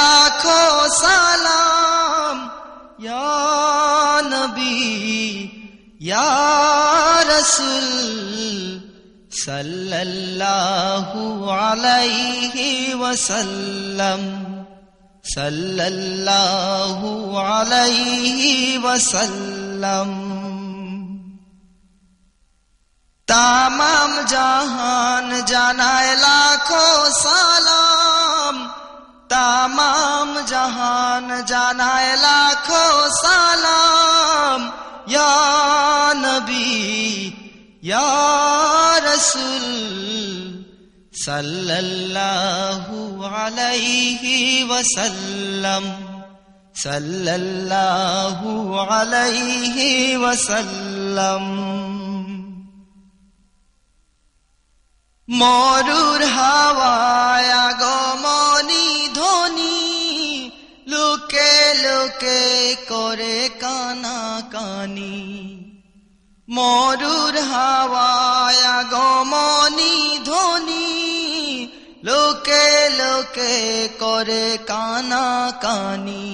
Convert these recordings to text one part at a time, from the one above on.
লাখো সালাম ইয়া নবী ইয়া রসুল সাল্লাল্লাহু আলাইহি ওয়াসাল্লাম সাল্লাল্লাহু আলাইহি ওয়াসাল্লাম তামাম জাহান জানায় লাখো তামাম জাহান জানায় লাখো সালাম ইয়া নবী ইয়া রসুল সাল্লাল্লাহু আলাইহি ওয়াসাল্লাম সাল্লাল্লাহু আলাইহি ওয়াসাল্লাম মরুর হাওয়ায় লোকে করে কানা কানি। মরুর হাওয়ায় আগমনি ধ্বনি, লোকে লোকে করে কানা কানি।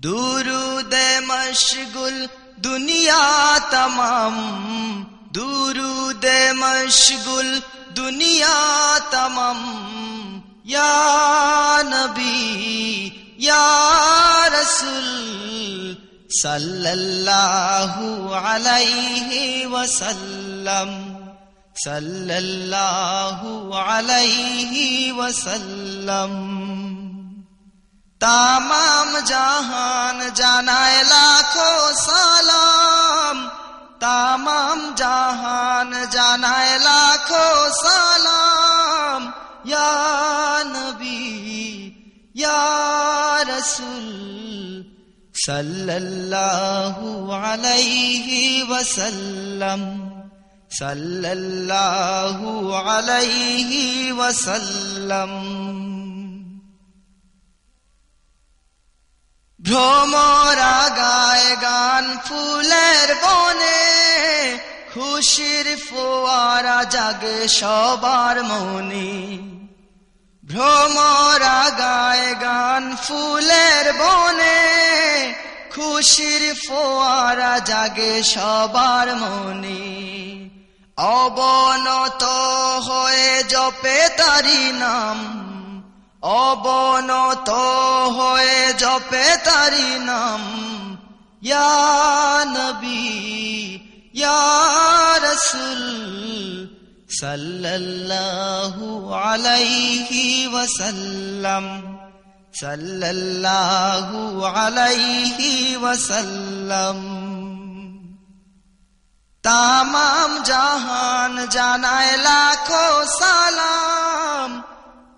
দুরুদে মশগুল দুনিয়া তমাম, দুরুদে মশগুল দুনিয়া তমাম। ইয়া নবী, ইয়া রসুল সাল্লাল্লাহু আলাইহি ওয়াসাল্লাম, সাল্লাল্লাহু আলাইহি ওয়াসাল্লাম। তামাম জাহান জানায় লাখো সালাম, তামাম জাহান জানায় লাখো সালাম, ইয়া নবী, ইয়া রসুল। সাল্লাল্লাহু আলাইহি ওয়াসাল্লাম, সাল্লাল্লাহু আলাইহি ওয়াসাল্লাম। ভ্রমরা গায় গান ফুলের বনে, খুশির ফোয়ারা জাগে সবার মনে। ভ্রমরা গায় গান ফুলের বনে খুশির ফোয়ারা জাগে সবার মনে। অবনত হয়ে জপে তারি নাম। অবনত হয়ে জপে তারি নাম। নবী সাল্লাল্লাহু আলাইহি ওয়াসাল্লাম। সাল্লাল্লাহু আলাইহি ওয়াসাল্লাম। তামাম জাহান জানায় লাখো সালাম।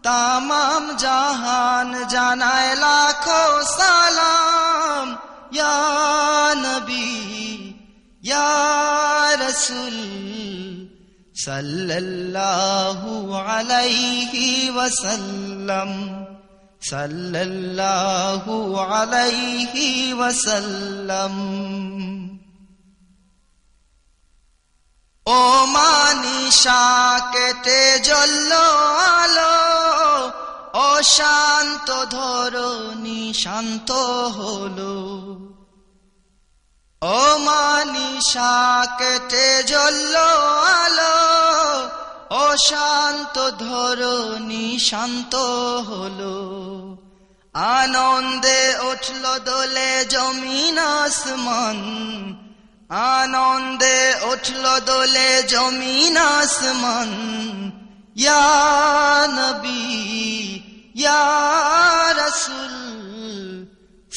তামাম জাহান জানায় লাখো সালাম। ইয়া নবী, ইয়া রসুল, সাল্লাল্লাহু আলাইহি ওয়াসাল্লাম। সাল্লাল্লাহু আলাইহি ওয়াসাল্লাম। ও মানিশা কেটে জ্বলল আলো। অশান্ত ধরণী, শান্ত হলো। ও মানিশা কেটে জ্বলল আলো। অশান্ত ধরণী শান্ত হলো। আনন্দে উঠল দোলে জমিন আসমান। আনন্দে উঠল দোলে জমিন আসমান। রসুল,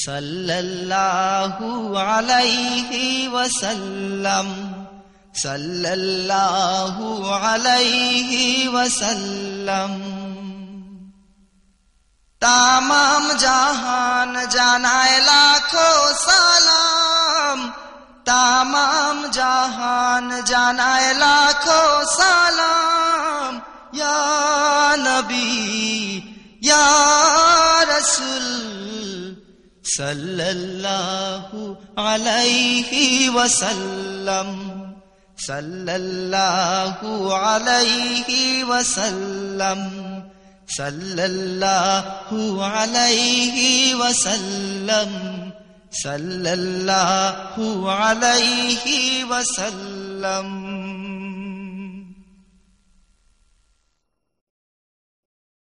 সাল্লাল্লাহু আলাইহি ওয়াসাল্লাম। সাল্লাল্লাহু আলাইহি ওয়াসাল্লাম। তামাম জাহান জানায় লাখো সালাম। তামাম জাহান জানায় লাখো সালাম। ইয়া নবী, ইয়া রসুল, সাল্লাল্লাহু আলাইহি ওয়াসাল্লাম। সাল্লাল্লাহু আলাইহি ওয়াসাল্লাম সাল্লাল্লাহু আলাইহি ওয়াসাল্লাম সাল্লাল্লাহু আলাইহি ওয়াসাল্লাম